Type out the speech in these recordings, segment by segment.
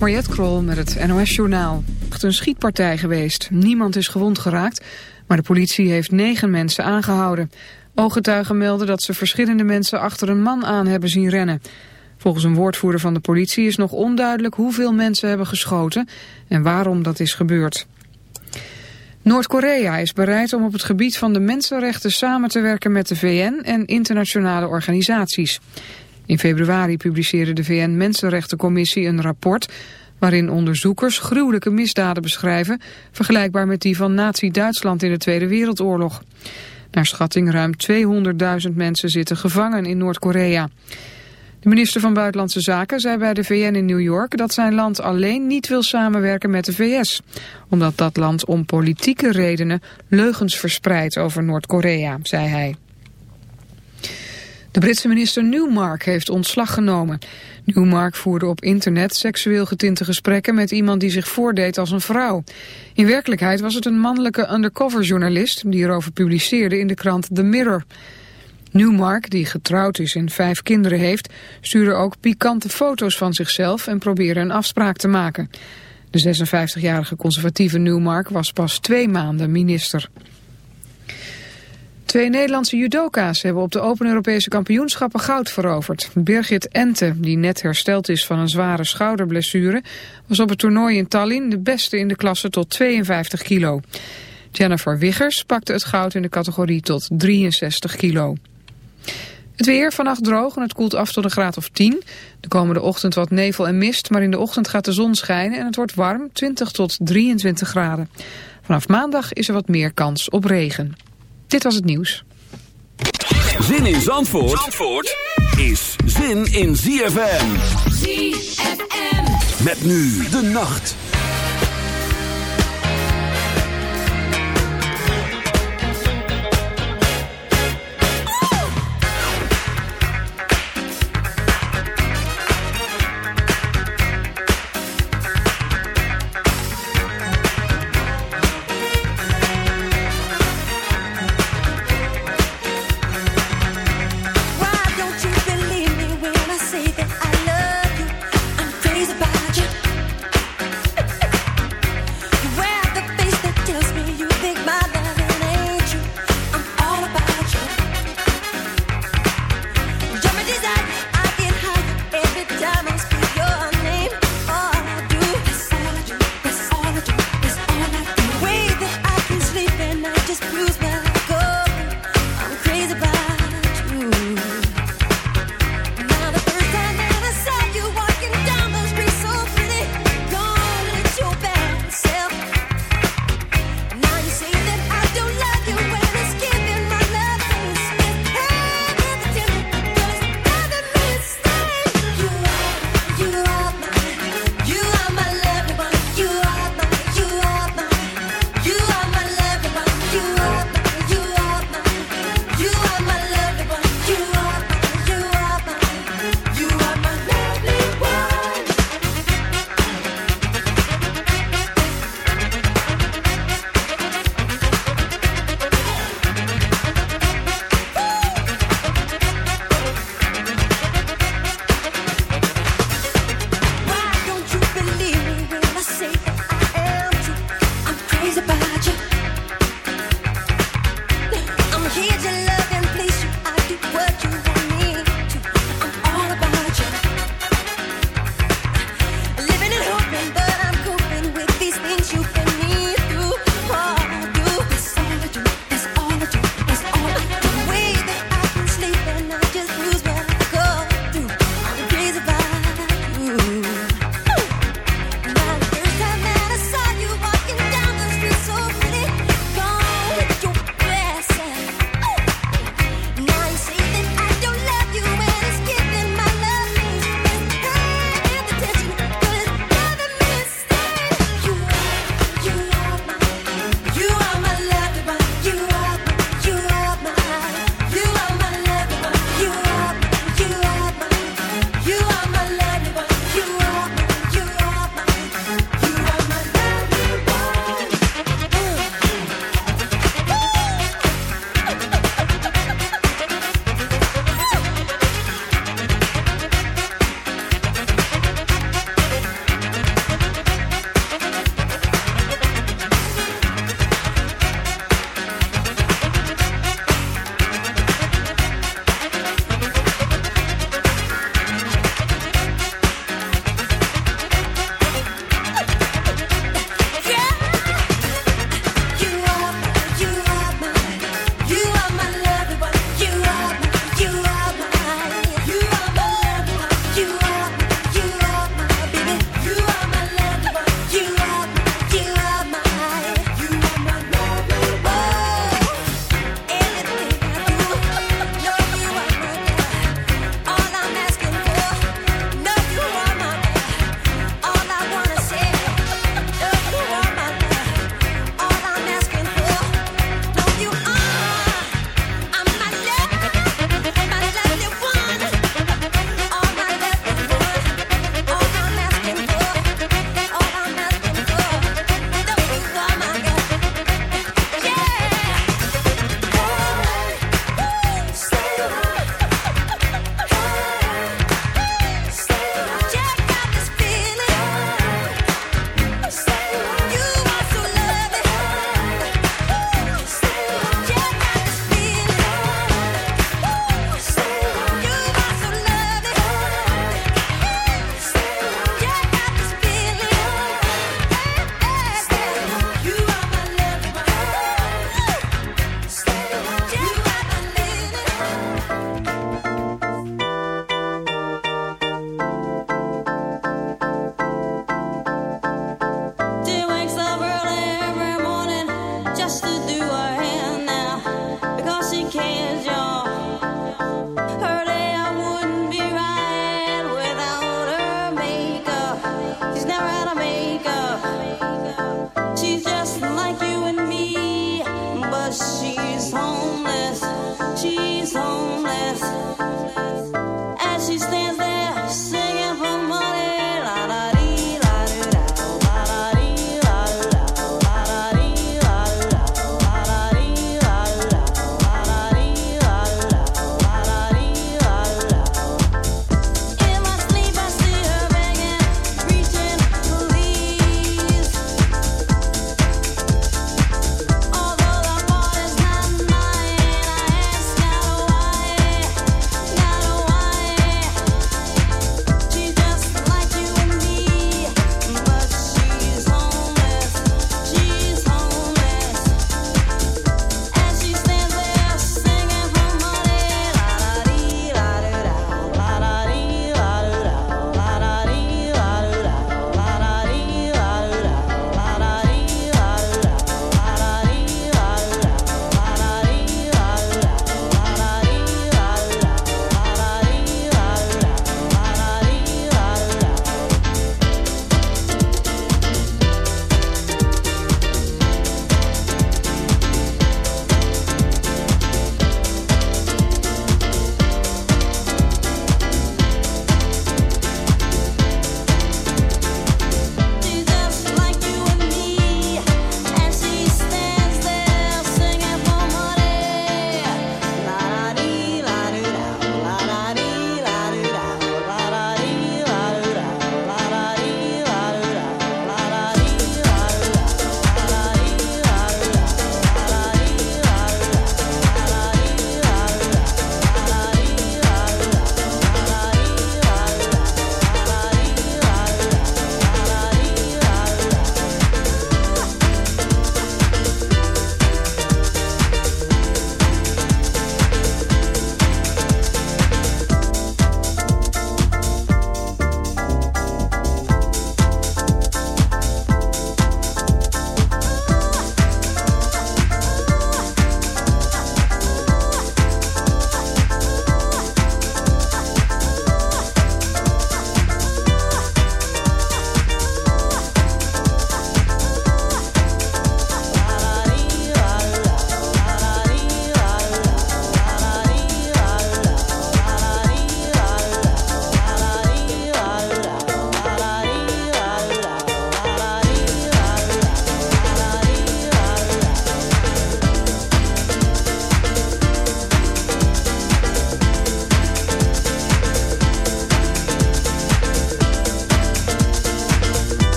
Mariette Krol met het NOS Journaal. Het een schietpartij geweest. Niemand is gewond geraakt, maar de politie heeft negen mensen aangehouden. Ooggetuigen melden dat ze verschillende mensen achter een man aan hebben zien rennen. Volgens een woordvoerder van de politie is nog onduidelijk hoeveel mensen hebben geschoten en waarom dat is gebeurd. Noord-Korea is bereid om op het gebied van de mensenrechten samen te werken met de VN en internationale organisaties. In februari publiceerde de VN-Mensenrechtencommissie een rapport waarin onderzoekers gruwelijke misdaden beschrijven, vergelijkbaar met die van nazi-Duitsland in de Tweede Wereldoorlog. Naar schatting ruim 200.000 mensen zitten gevangen in Noord-Korea. De minister van Buitenlandse Zaken zei bij de VN in New York dat zijn land alleen niet wil samenwerken met de VS. Omdat dat land om politieke redenen leugens verspreidt over Noord-Korea, zei hij. De Britse minister Newmark heeft ontslag genomen. Newmark voerde op internet seksueel getinte gesprekken met iemand die zich voordeed als een vrouw. In werkelijkheid was het een mannelijke undercover-journalist die erover publiceerde in de krant The Mirror. Newmark, die getrouwd is en vijf kinderen heeft, stuurde ook pikante foto's van zichzelf en probeerde een afspraak te maken. De 56-jarige conservatieve Newmark was pas twee maanden minister. Twee Nederlandse judoka's hebben op de Open Europese kampioenschappen goud veroverd. Birgit Ente, die net hersteld is van een zware schouderblessure, was op het toernooi in Tallinn de beste in de klasse tot 52 kilo. Jennifer Wiggers pakte het goud in de categorie tot 63 kilo. Het weer vannacht droog en het koelt af tot een graad of 10. De komende ochtend wat nevel en mist, maar in de ochtend gaat de zon schijnen en het wordt warm, 20 tot 23 graden. Vanaf maandag is er wat meer kans op regen. Dit was het nieuws. Zin in Zandvoort, Zandvoort is zin in ZFM. ZFM. Met nu de nacht.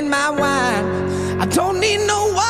In my wine. I don't need no water,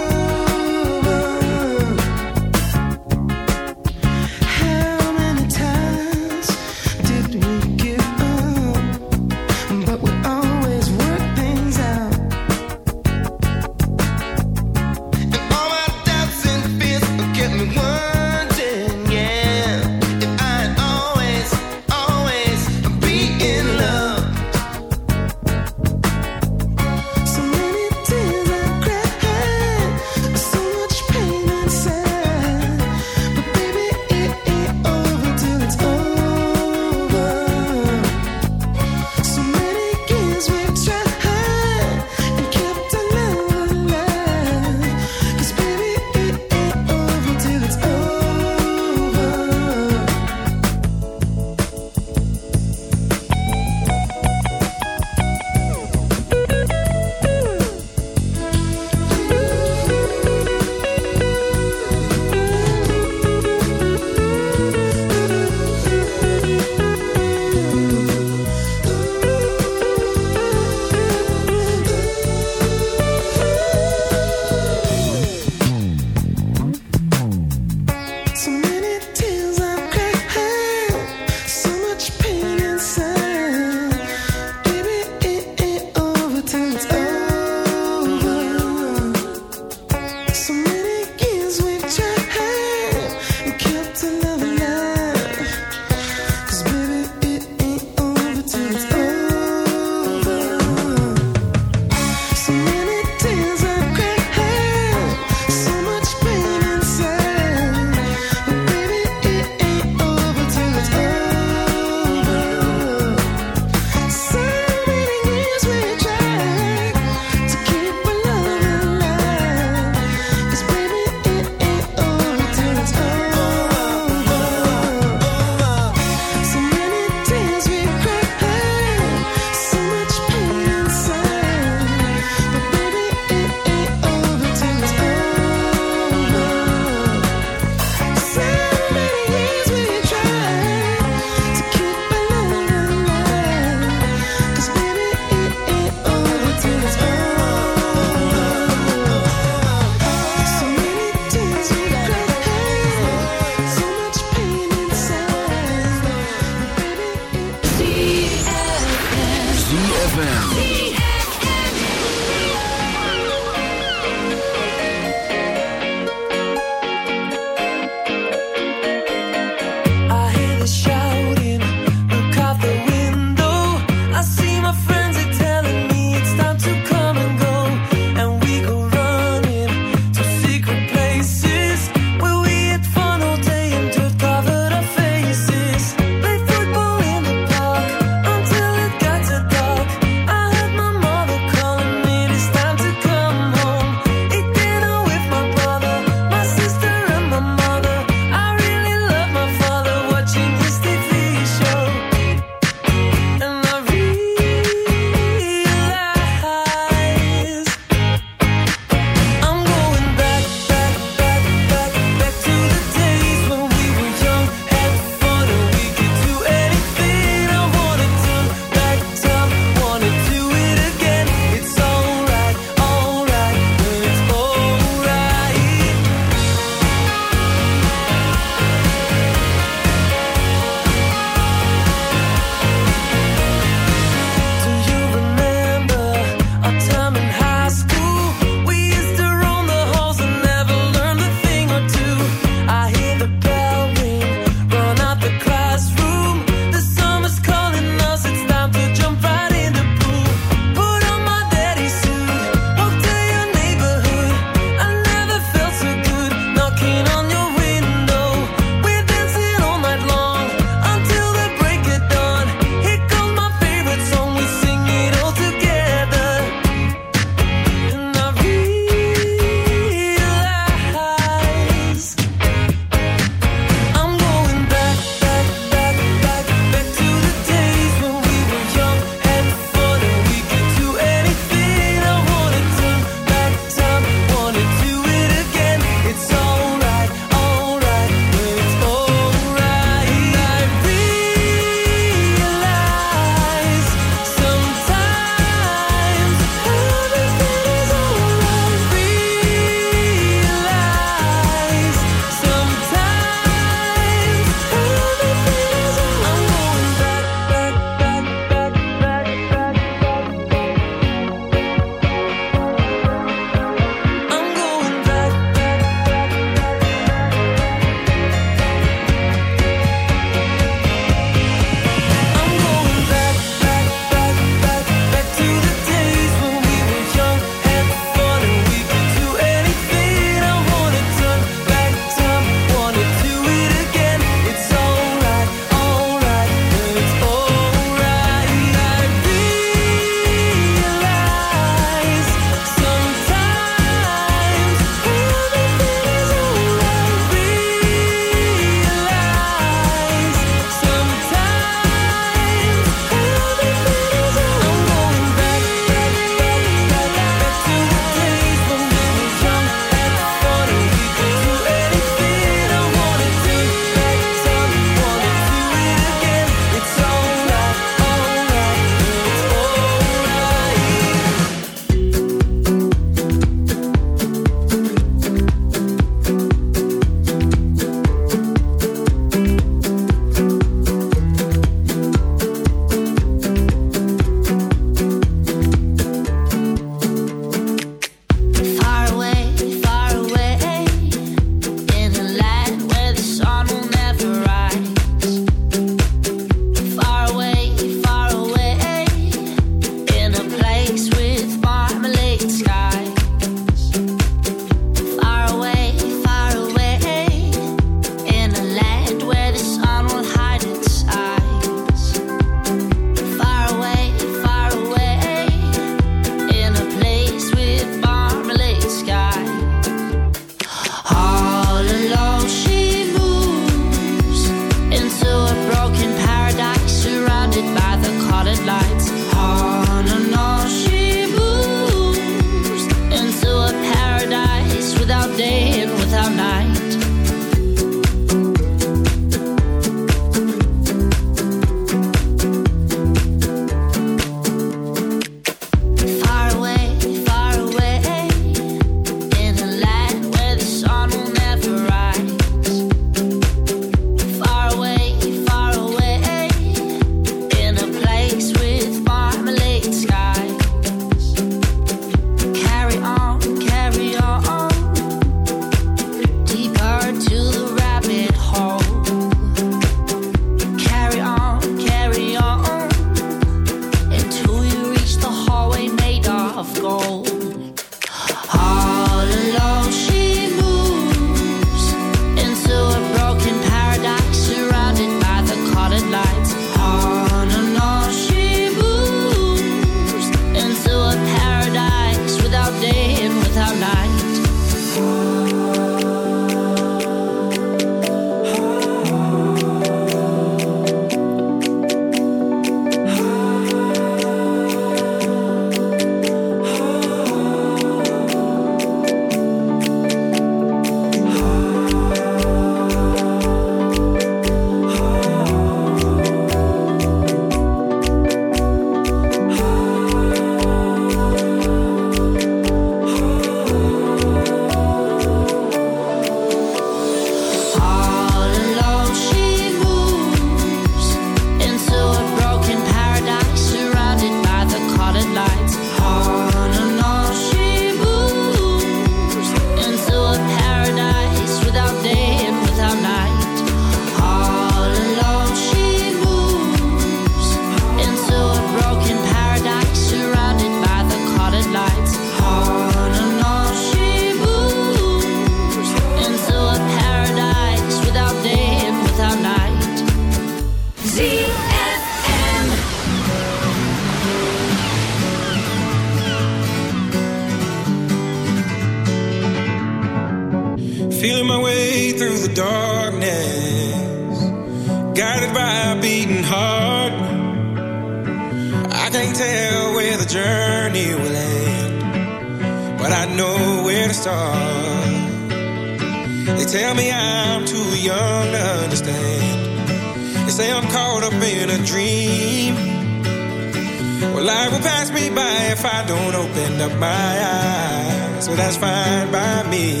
up my eyes. Well, that's fine by me.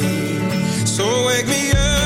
So wake me up.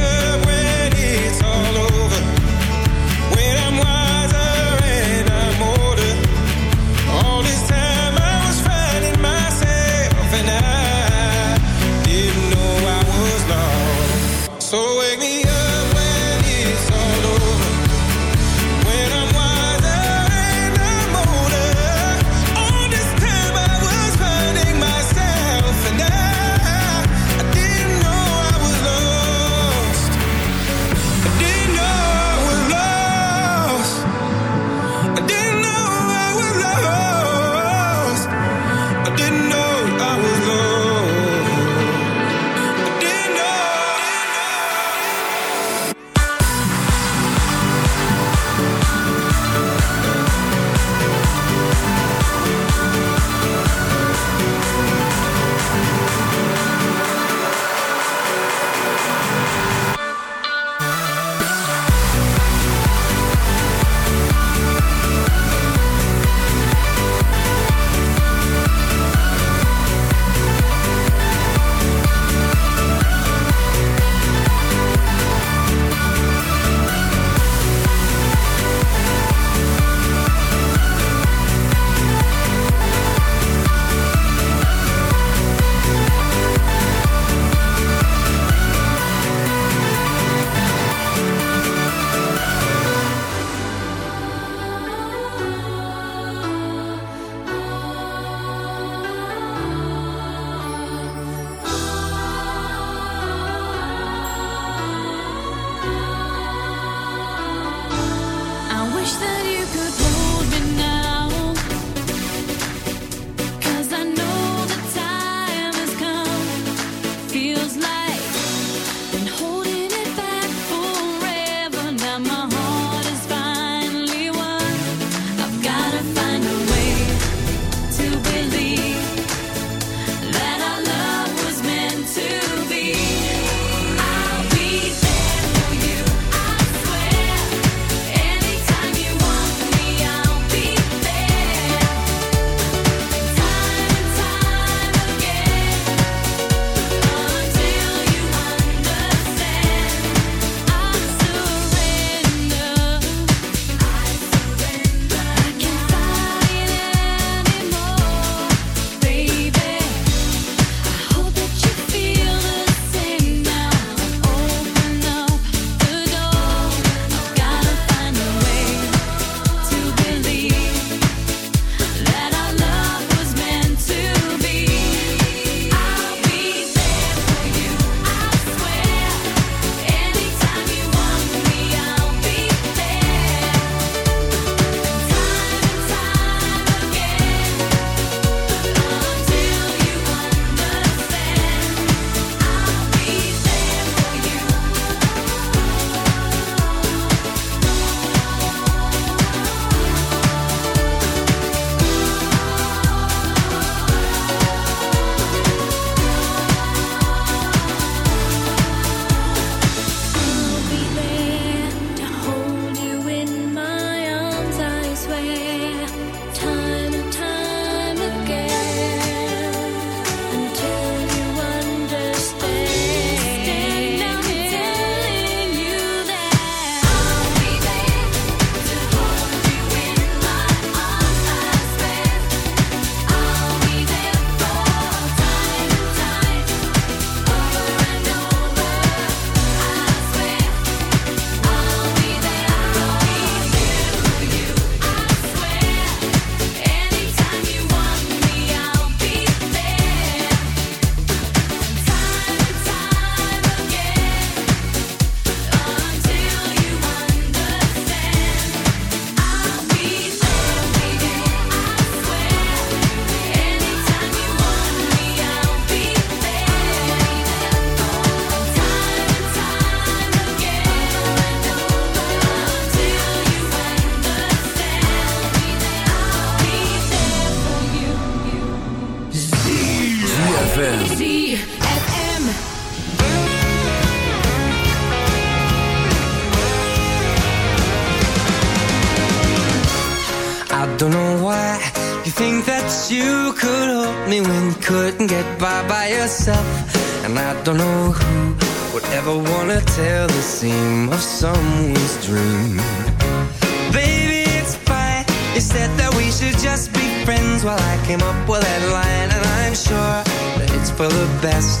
best.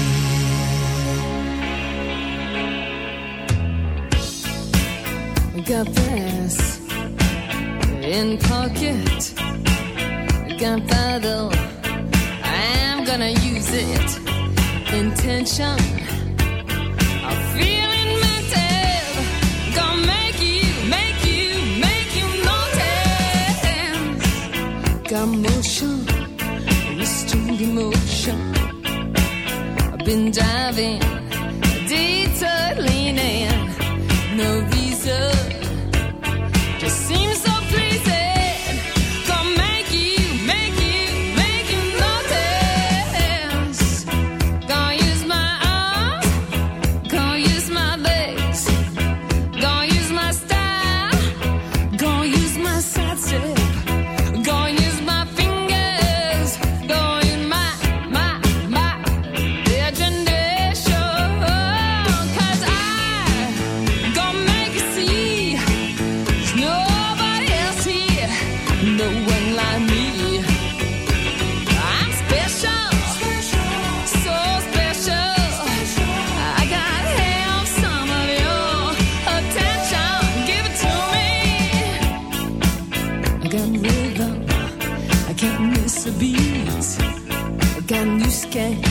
got brass in pocket, got gunpowder. I'm gonna use it. Intention, I'm feeling mental. Gonna make you, make you, make you notice. Got motion, restrained emotion. I've been diving. Again, you scan.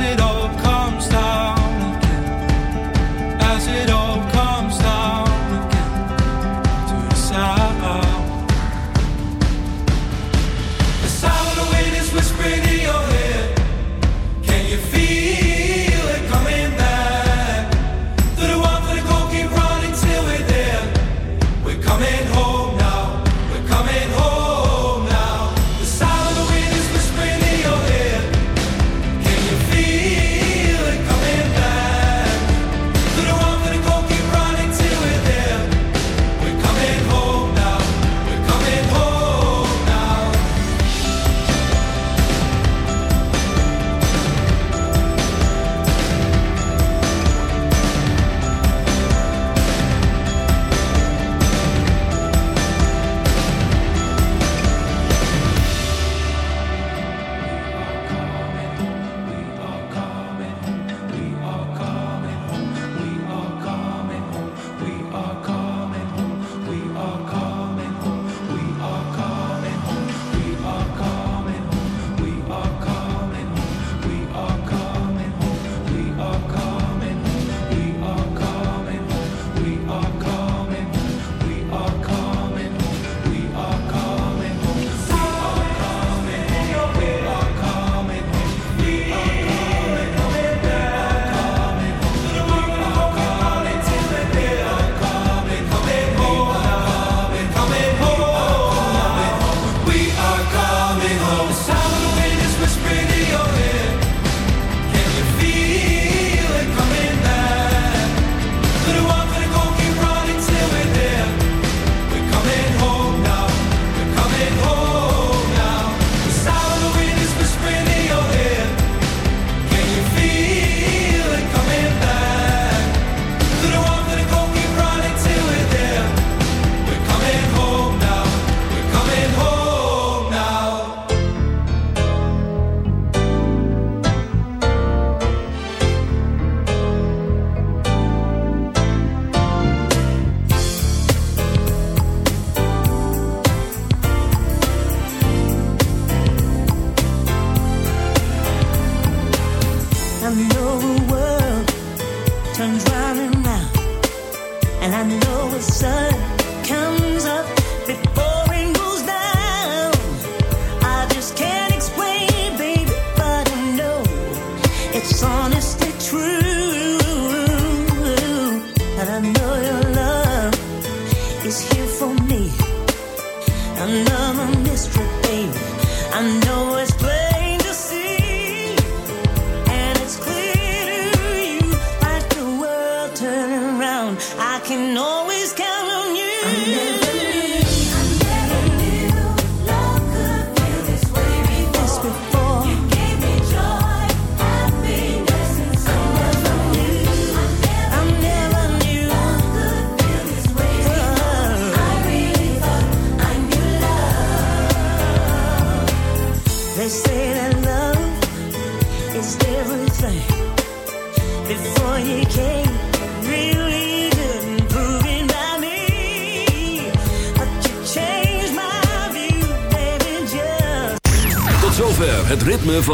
it all